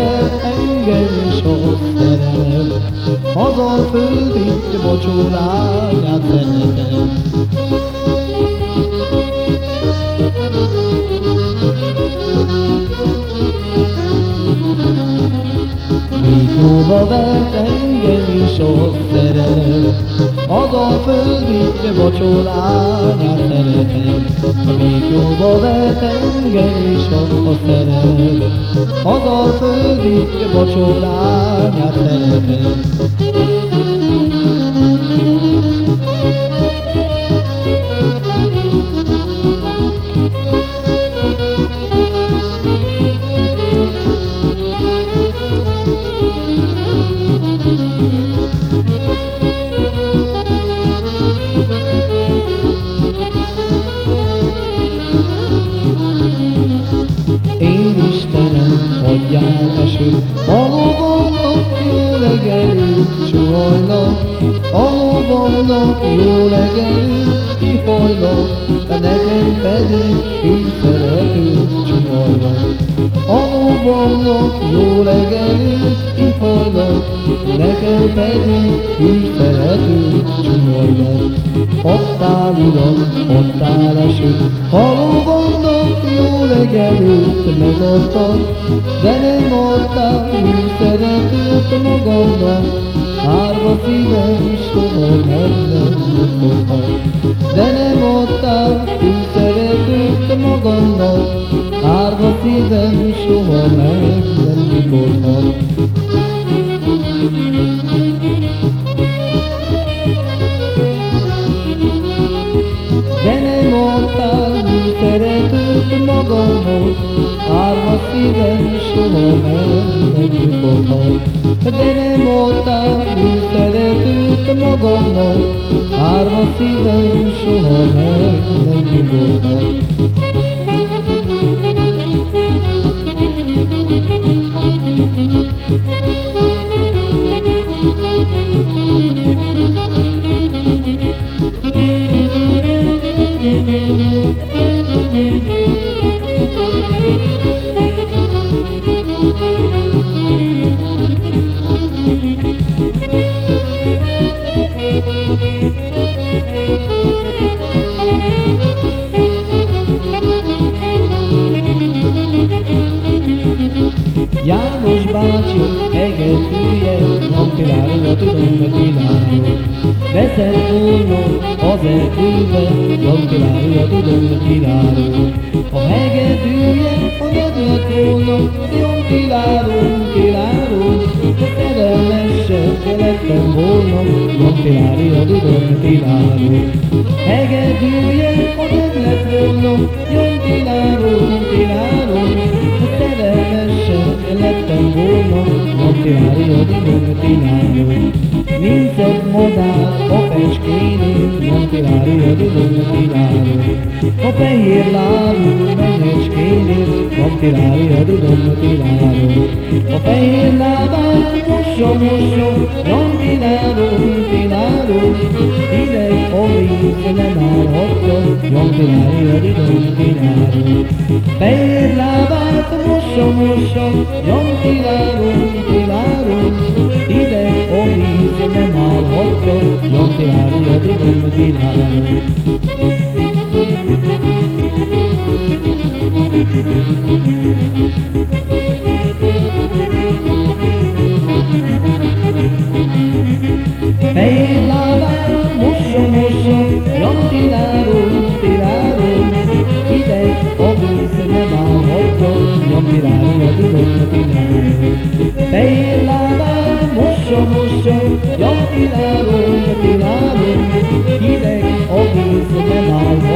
ver engem is a szerelem, azon földi vacsolányát szeretem. Jóba vert engem is a szerelem, az a földi vacsorányát szeretem. Még jóba vert engem is a szerelem, az a földi vacsorányát szeretem. Lovamnak jó legelőt kihajnak, de nekem pedig én szeretőt csuhajnak. A lovamnak jó legelőt kihajnak, nekem pedig én szeretőt csuhajnak. Adtál uram, adtál esőt, a lovamnak jó legelőtt megadtam, de nem adtál úgy szeretőt magamnak. Szívem soha meg nem nyugodhat, de nem adtál úgy szeretőt magamnak. Árva szívem soha nem nyugodhat. De nem adtál úgy szeretőt Árva szívem soha meg nem nyugodhat. Adtál úgy szeretőt magamnak, Árva szívem soha meg nem nyugodhat. Lettem volna, napvilágra tudom, hogy világos. Hegedűje, ha nem lett volna, jön világos, világos. Szerelmesebb lettem volna, napvilágra tudom, hogy világos. Nincs egy madár a fecskénél, napvilágra tudom, hogy világos. A fehér lábú menyecskénél, napvilágra tudom, hogy világos. A fehér lábát mossa, mossa, nem állhatja, napvilágra tudom, hogy világos. Fehér lábát mossa, mossa, napvilágon, világos. Hideg a víz nem állhatja, napvilágra tudom, hogy világos. Fehér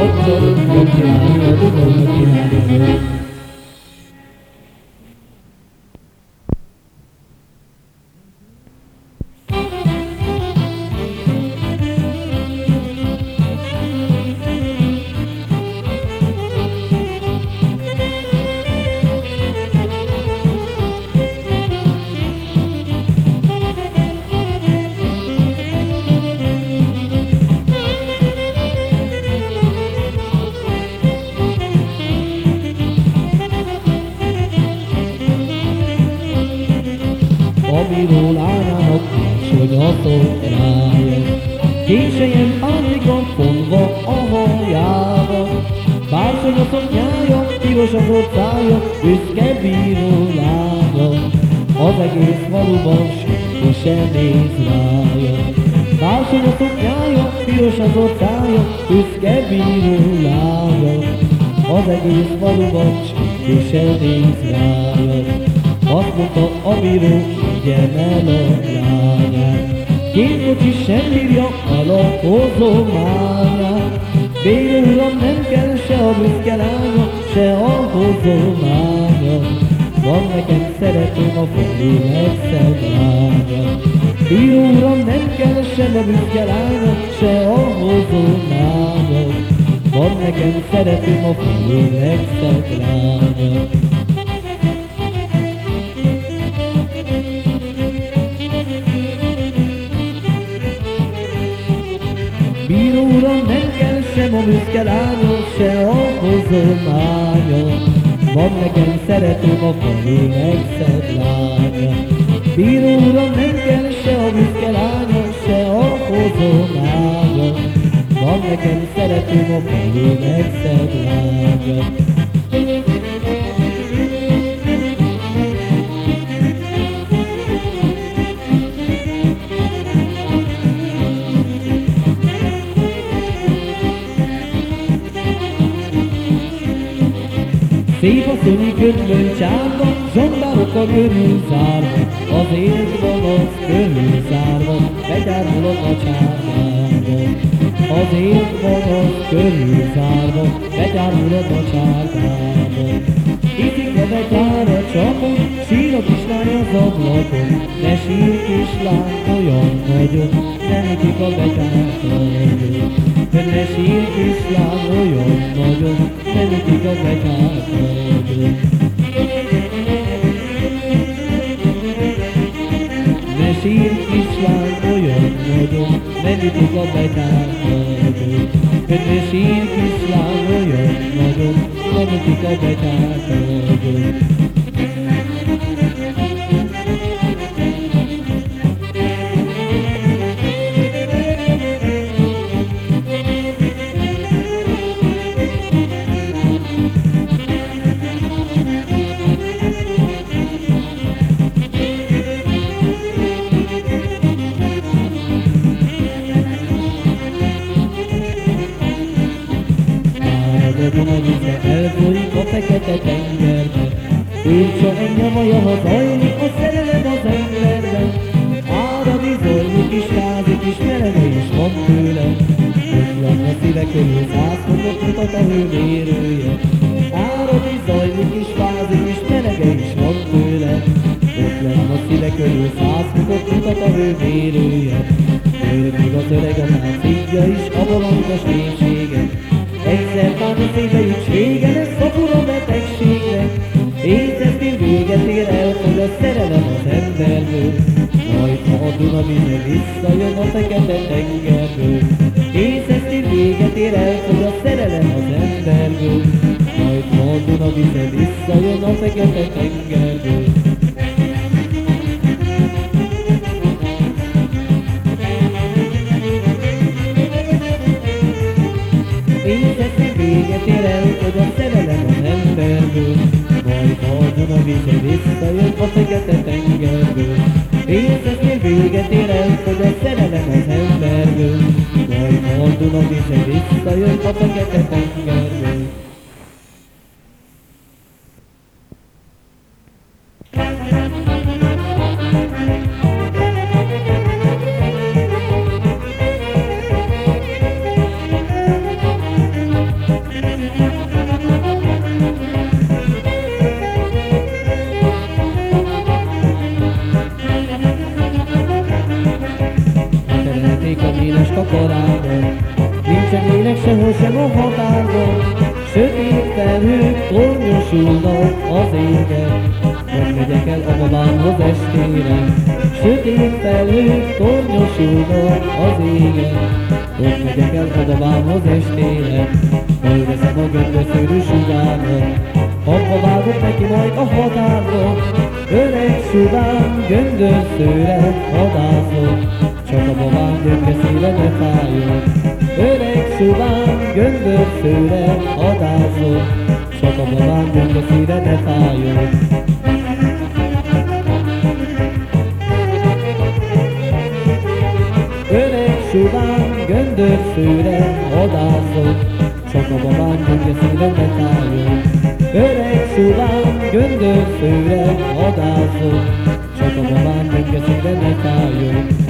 Thank you. Néz rája. Bársony a szoknyája, piros az orcája, büszke bíró lába. Az egész faluban senki sem néz rája. Azt mondta a bíró, vigyem el a lányát. Két kocsi sem bírja a hozományát. Bérő uram, nem kell se a büszke lánya, se a hozománya. Van nekem szeretőm a falu legszebb lánya. Bíró uram, nem kell sem a büszke lánya, se a hozománya. Van nekem szeretőm a falu legszebb lánya. Bíró uram, nem kell sem a büszke lánya, se a hozománya. Van nekem szeretőm a falu legszebb lánya. Bíró uram, nem kell se a büszke lánya, se a hozománya. Van nekem szeretőm a falu legszebb lánya. Szép a szöni könyvön csárva, zsombárok a körül zárva, az gonosz körül zárva, begyárulok a csárgába. Az gonosz körül zárva, begyárulok a csárgába. Iszik a betyára csapon, sír a kislány az ablakon, ne sír kislány olyan nagyon, nem ütik a betyárra Ne sír kislány olyan nagyon, nem ütik a betyárra Ne ütik a betyárra Ne sír kislány olyan nagyon, nem ütik a betyárra a fekete tengerbe, Furcsa engem a jaha zajlik a szerelem az emberben. Áradi zajlik is rázik is melege is van tőle, Ötlen a szíve körül száz fokot mutat a hőmérője. Áradi zajlik is vázik is melege is van tőle, Ötlen a szíve körül száz fokot mutat a hőmérője. Őrök még az öreg a már is, a bolondos mélységet, Egyszer már a szíve is vége lesz a fura betegségnek, Észesztél véget ér, elfogy a szerelem az emberből, Majd ha a Duna vize visszajön a fekete tengerből, Észesztél véget ér, elfogy a szerelem az emberből, Majd ha a Duna vize visszajön a fekete tengerből. El, hogy a szerelem az emberből, Majd a Duna vize visszajön a fekete tengerből. Észeszi véget ér el, hogy a szerelem az emberből, Majd a Duna vize visszajön a fekete tengerből. Göndörszőre vadászol, csak a babám gyönge szíve ne fájjon. Csóa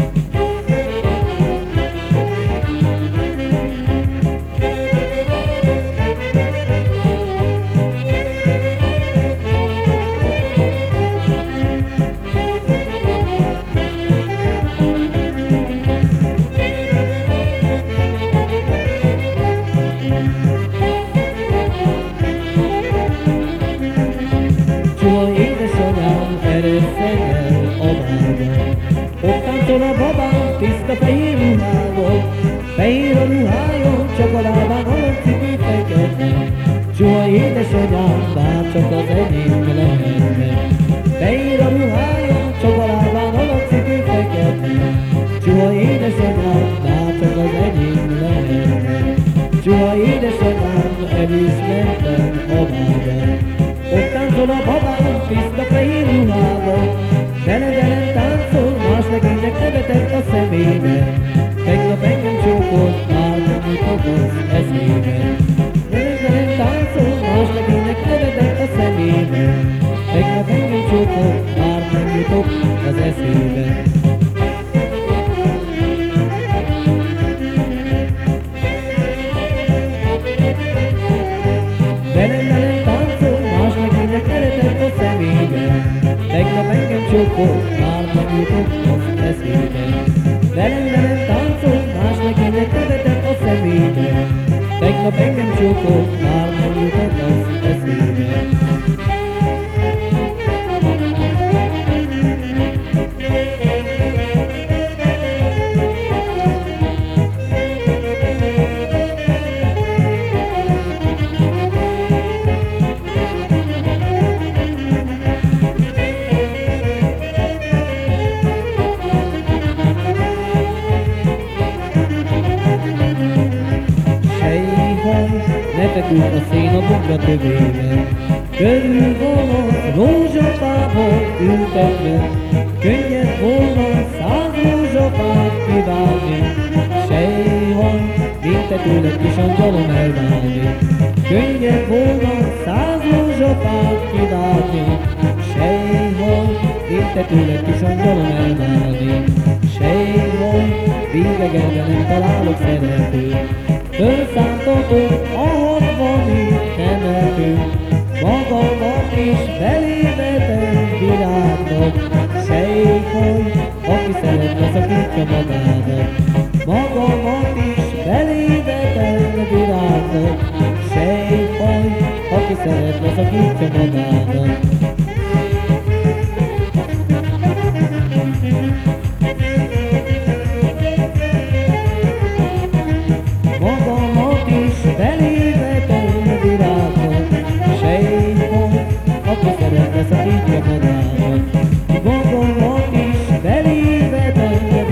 eszébe táncol, más legénynek eredett a szemébe. Tegnap engem csókolt, már nem jutott az eszébe. Velem, velem táncol, más legénynek eredett a szemébe. Tegnap engem csókolt, rózsafát kivágni. Sejhaj, mint te tőled kis angyalom elválni. Könnyed volna száz rózsafát kivágni. Sejhaj, mint te tőled kis angyalom elválni. Sejhaj, Véglegelve nem találok szeretőt Fölszámtatok a hatvani temetőt Magamat is belévetem virágnak Sejhaj, aki szeret leszakítja magának. Magamat is belévetem virágnak Sejhaj, aki szeret leszakítja magának. Magamat is belévetem virágnak Sejhaj, aki szeret magának. Magamat is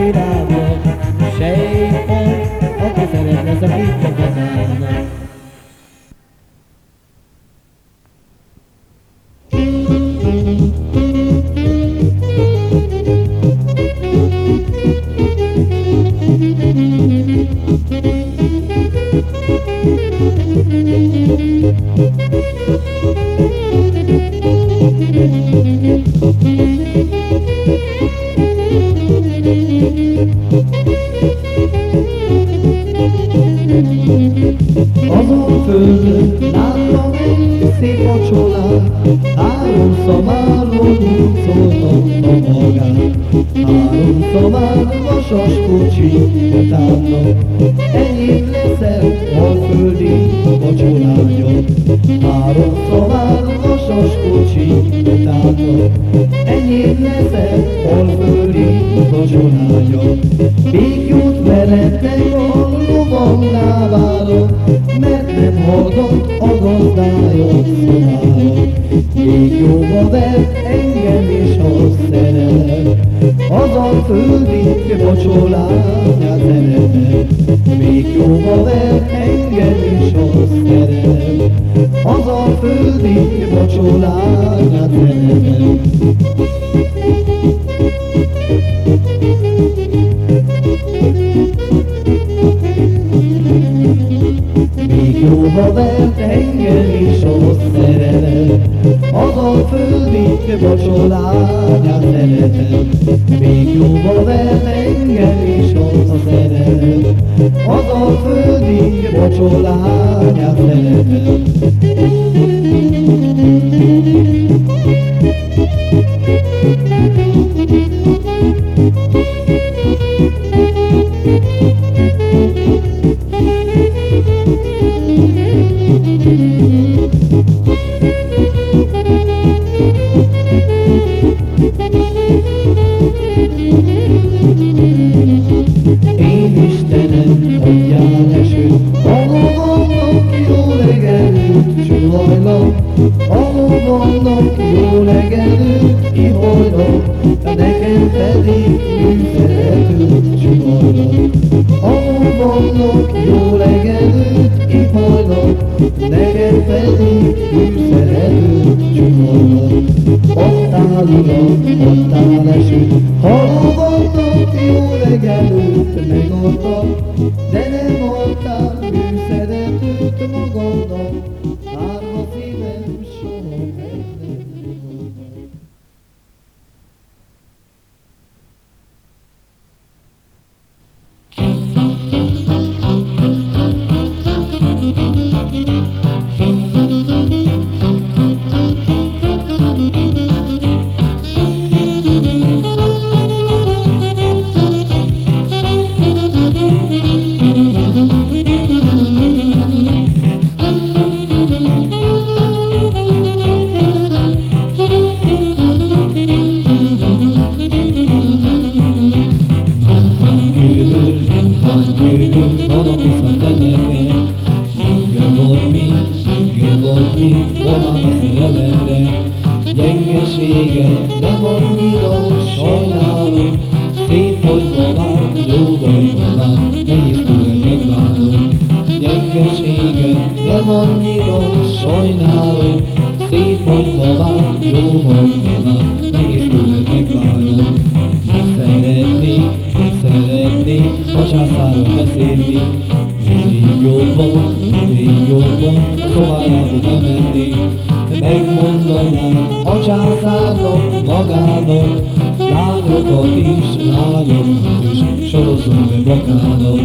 virágnak Sejhaj, aki szeret leszakítja magának uram, adtál Gyengesége nem annyira sajnálom, Szép vagy valám, jó vagy valám, nehéz tőle megbánom. Gyengesége nem annyira sajnálom, Szép vagy valám, jó vagy valám, nehéz tőle megbánom. Szeretnék, szeretnék a császárral beszélni, mindig jobban, mindig jobban, szobájába bemennék. Megmondanám a császárnak magának, lányokat is, lányokat is, sorozzon be magának.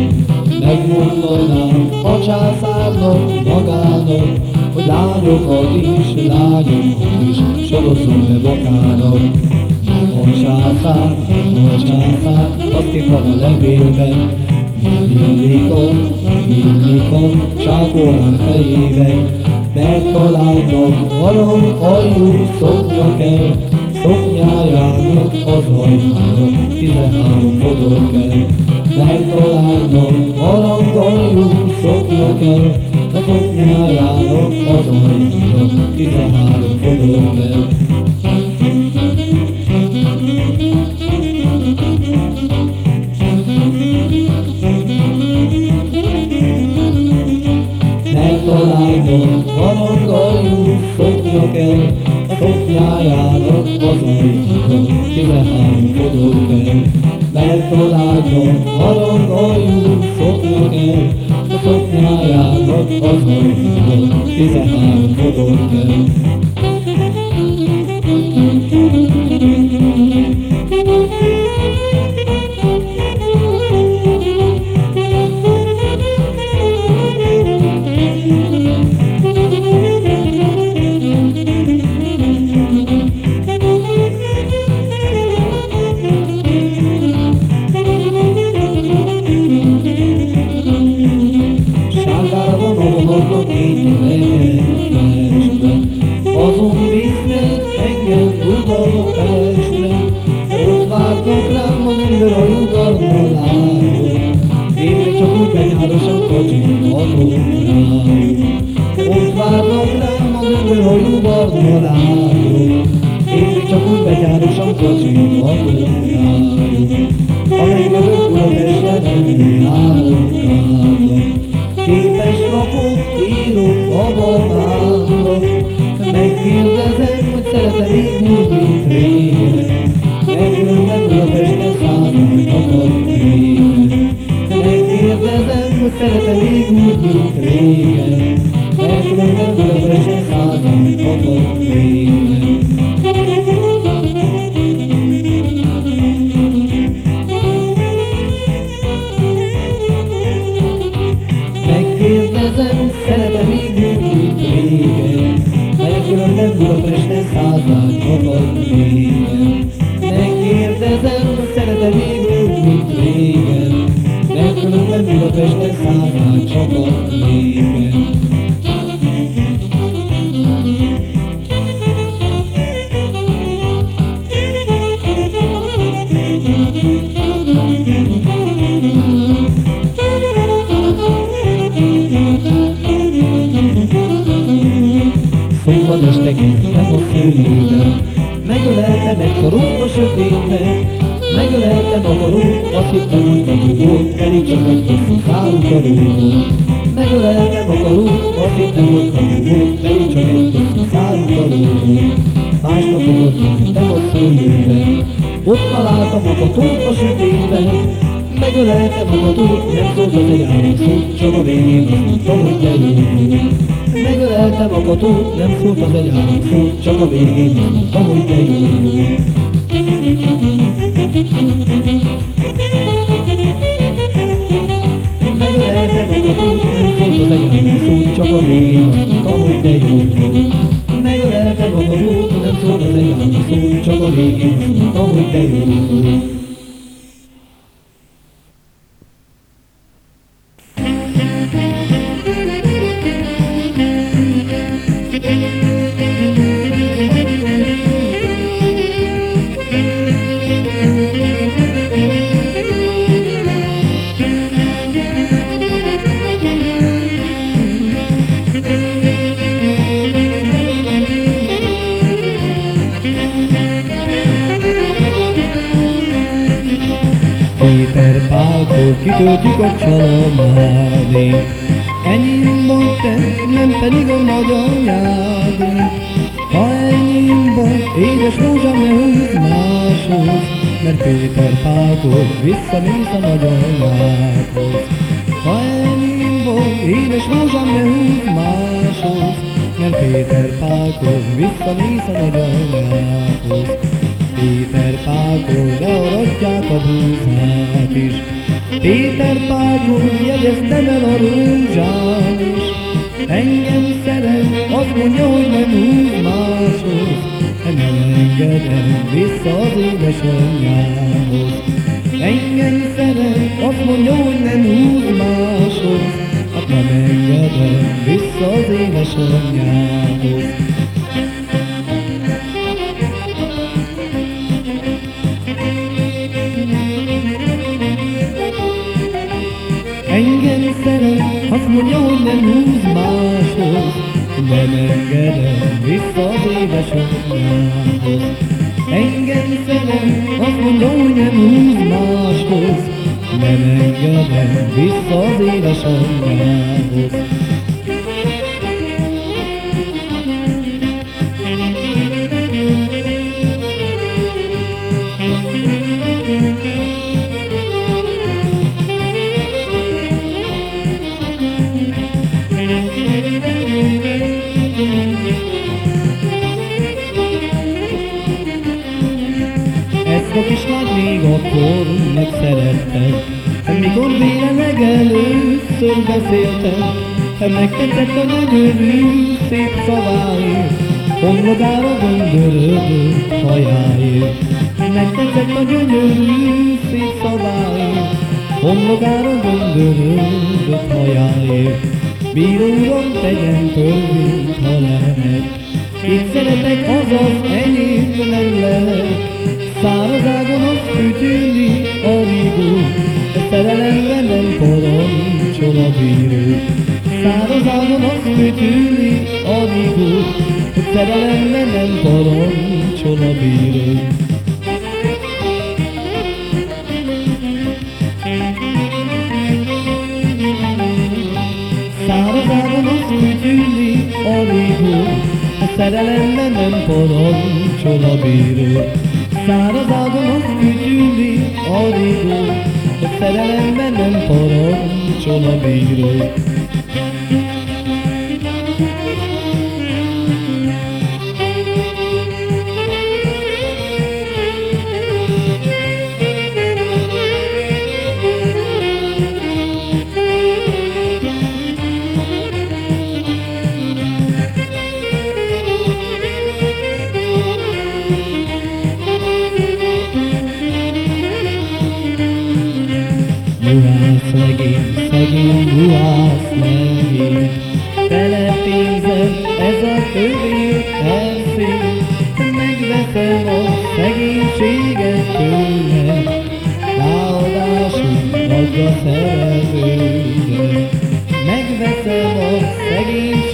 Megmondanám a császárnak magának, hogy lányokat is, lányokat is, sorozzon be magának. A császár, a császár, azt írta a levélben, Millikon, millikon, csákolán fejében, mert találnak arany ajú szoknya kell, szoknyájának az ajtának tizenhárom fodor kell. Mert találnak arany ajú szoknya kell, a szoknyájának az ajtának tizenhárom fodor kell. Kell, a szoknyájának az ajtóra, tizenhárom fodor kell. Megtalálnom valangajú szoknya kell, a szoknyájának az ajtóra, tizenhárom fodor kocsin adok rájuk. Ott várnak rám a minden a nyugalmaláról, én csak úgy benyárosan kocsi autójájuk, amely mögött Budapesten enni álomkában. Képes lapot írok a barnába, megkérdezem, Szeretem még úgy, mint régen. Megkülönben Budapesten szállnak akad régen. Megkérdezem, szeretem még úgy, mint régen. Megkülönben Budapesten szállnak akad régen. Budapesten szállnak akad régen. Szombat este kezdtem a egy korút a sötétben Megöleltem a korút, azt hittem, hogy kabugó Pedig csak egy hosszú szálú karú Megöleltem a korút, azt hittem, hogy kabugó Pedig csak hosszú szálú karú Másnap ott mentem a szőlőben Ott találtam a katót a sötétben Megöleltem a katót, nem szólt az egy állam szót Csak a végén azt mondtam, hogy jó Megöleltem a katót, nem szólt az egy állam szót Csak a végén azt mondtam, hogy de jó Megöleltem nem szólt az egy állam szót Csak a végén azt mondtam, hogy de jó Megöleltem a katót, nem szólt az egy állam szót Csak a végén azt mondtam, hogy de jó Kitöltjük a csalomádé Enyém vagy te, nem pedig a nagyanyádé Ha enyém vagy, édes rózsám, ne húzz máshoz Mert Péter Pálkor visszamész a nagyanyádhoz Ha enyém vagy, édes rózsám, ne húzz máshoz Mert Péter Pálkor visszamész a nagyanyádhoz Péter Pákról learadják a búzát is. Péter Pákról jegyeztem el a rózsán is. Engem szeret, azt mondja, hogy nem húz máshoz. Nem engedem vissza az édesanyjához. Engem szeret, azt mondja, hogy nem húz máshoz. Hát nem engedem vissza az édesanyjához. Szeret, azt mondja, hogy nem húz máshoz, nem engedem vissza az édesanyjához. Engem szeret, azt mondja, hogy nem húz máshoz, nem engedem vissza az édesanyjához. Akkor megszerettem, mikor vélemeg először beszéltem, megtetszett a gyönyörű szép szaváért, homlokára göndörödő hajáért. Megtetszett a gyönyörű szép szaváért, homlokára göndörödő hajáért. Bíró uram, tegyen törvényt, ha lehet, itt szeretek, azaz enyém nem lehet. Szárazágonos ügyülni a rigó, Felelemre nem parancsol a bírő. Szárazágonos ügyülni a rigó, Felelemre nem parancsol a bírő. Szárazágonos ügyülni a rigó, nem parancsol a bírő. Szárazadon azt kütyüli a rigó, a szerelemben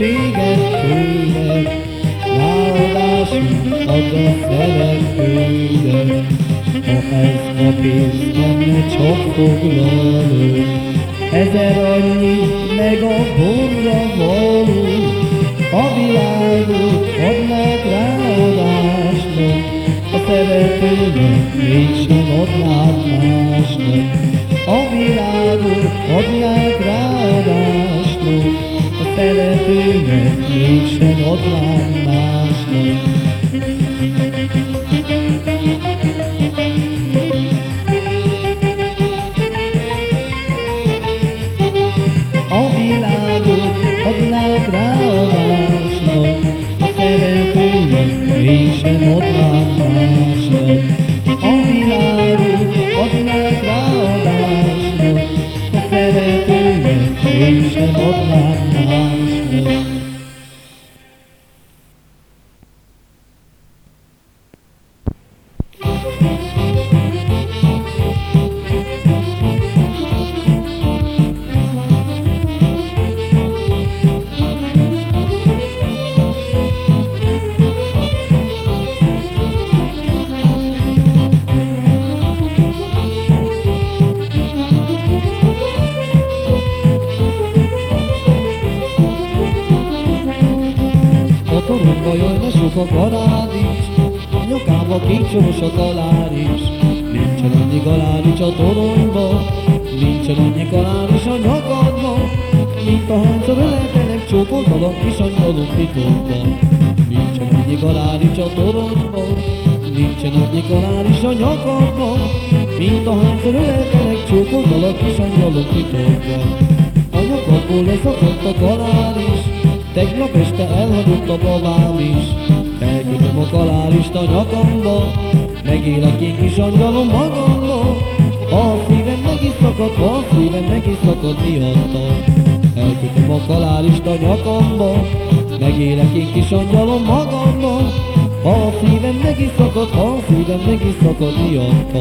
szegénységet tőle, Ráadásul maga szerelőre. Ha ez a pénz lenne csak foglaló, Ezer annyi meg a borra való, A világot adnák ráadásnak, A szeretőnek mégsem adnák másnak. A világot adnák ráadásnak, A szeretőnek mégsem adnák másnak. A toronyba, nincsen annyi kaláris a nyakadba, mint a hányszor öleltenek csókoltalak kis angyalok titokban. A nyakadból leszakadt a kaláris, Tegnap este elhagyott a babám is. Elkötöm a kalálist a nyakamba Megélek én kis angyalom magamba. A szívem meg is szakad, ha a szívem meg is szakad miatta Elkötöm a kalálist a nyakamba Megélek én kis angyalom magamba a szívem meg is szakad, a szívem meg is szakad miatta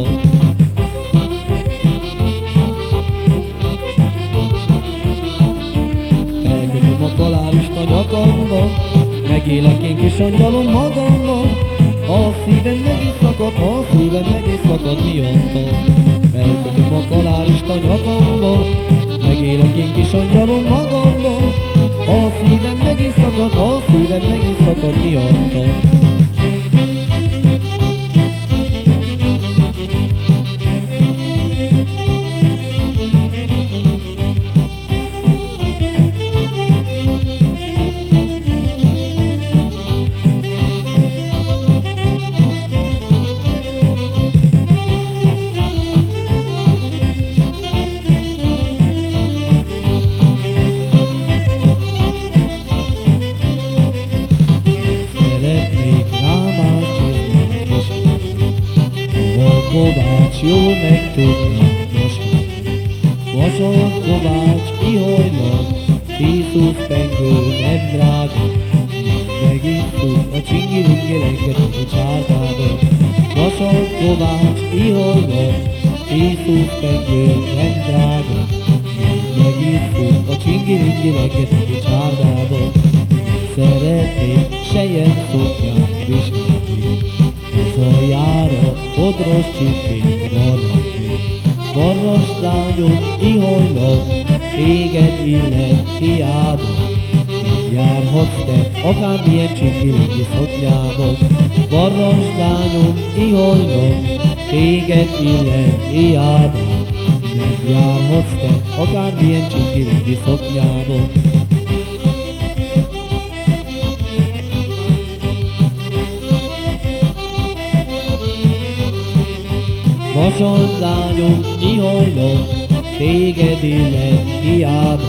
Elkötöm a kalálist a nyakamba Megélek én kis angyalom magamba. Ha a szívem meg is szakad, a szívem meg is szakad miatta Elkötöm a kalálist a nyakamba Megélek én kis angyalom magamba. Ha a szívem meg is szakad, a szívem meg is szakad miatta járhatsz te akármilyen csimpilényi szoknyában, Vasalt lányom, ihajlom, téged illet hiába.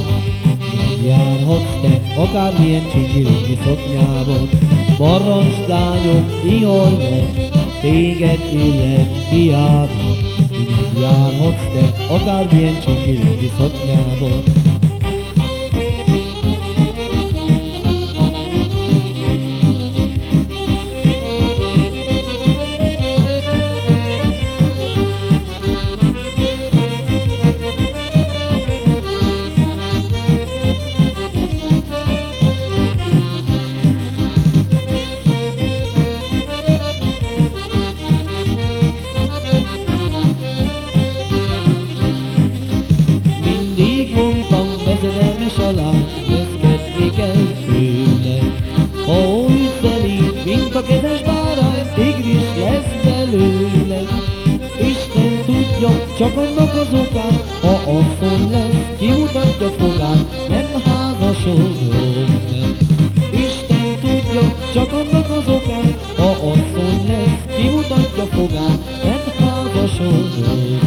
Járhatsz te akármilyen csikiringi szoknyában. Barras lányom, ihajlom, téged illet hiába. Járhatsz te akármilyen csikiringi szoknyában. Kezes bárány, tigris lesz belőle. Isten tudja, csak annak az okán, ha asszony lesz, kimutatja fogát, nem házasodom. Isten tudja, csak annak az okán, ha asszony lesz, kimutatja fogát, nem házasodom.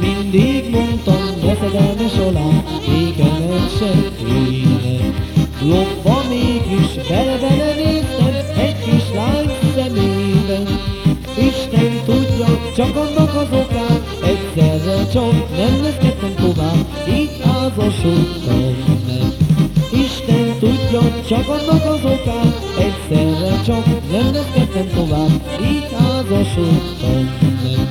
Mindig mondtam, veszedelmes alá, égemet se kéne. Lopva mégis bele-bele néztem csak annak az okán, egyszerre csak nem lesz ketten tovább, így házasodtam meg. Isten tudja, csak annak az okán, egyszerre csak nem lesz ketten tovább, így házasodtam meg.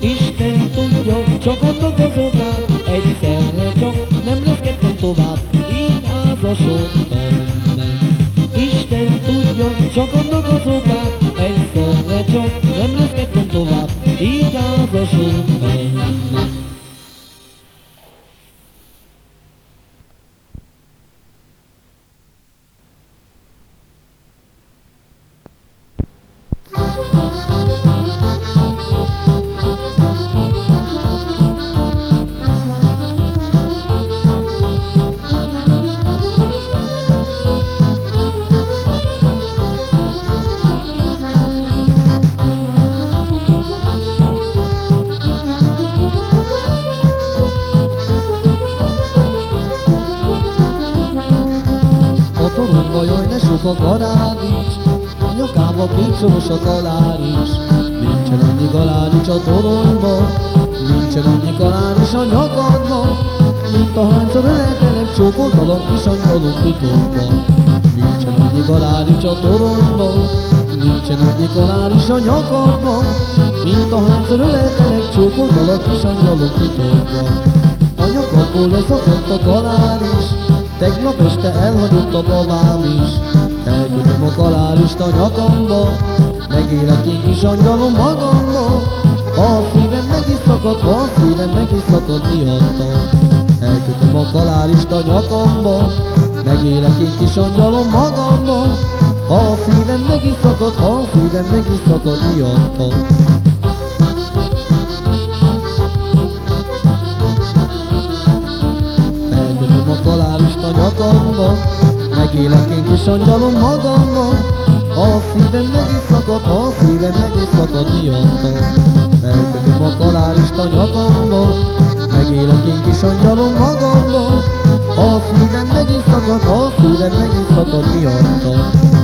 Isten tudja, csak annak az okán, tovább, így házasodtam meg. Isten tudja, csak annak az okán, egyszerre csak nem lesz tovább, így házasodtam jaj, ne sok a nyakába pincsos a galáris. Nincsen annyi galáris a toronyba, nincsen annyi galáris a nyakadba, mint ahányszor öleltelek csókoltalak kis angyalok titokba. Nincsen annyi galáris a toronyba, nincsen annyi galáris a nyakadba, mint ahányszor öleltelek csókoltalak kis angyalok titokba. A nyakadból leszakadt a galáris, Tegnap este elhagyott a babám is A kalárist a nyakamba Megélek én kis angyalom magamba. Ha a szívem meg is szakad, ha a szívem meg is szakad miatta. Elkötöm a kalárist a nyakamba Megélek én kis angyalom magamba. Ha a szívem meg is szakad, ha a szívem meg is szakad miatta. Elkötöm a kalárist a nyakamba Megélek én kis angyalom magamba Ha a szívem meg is szakad, a szívem meg is szakad miatta Elkötöm a kalárist a nyakamba Megélek én kis angyalom magamba Ha a szívem meg is szakad, a szívem meg is szakad miatta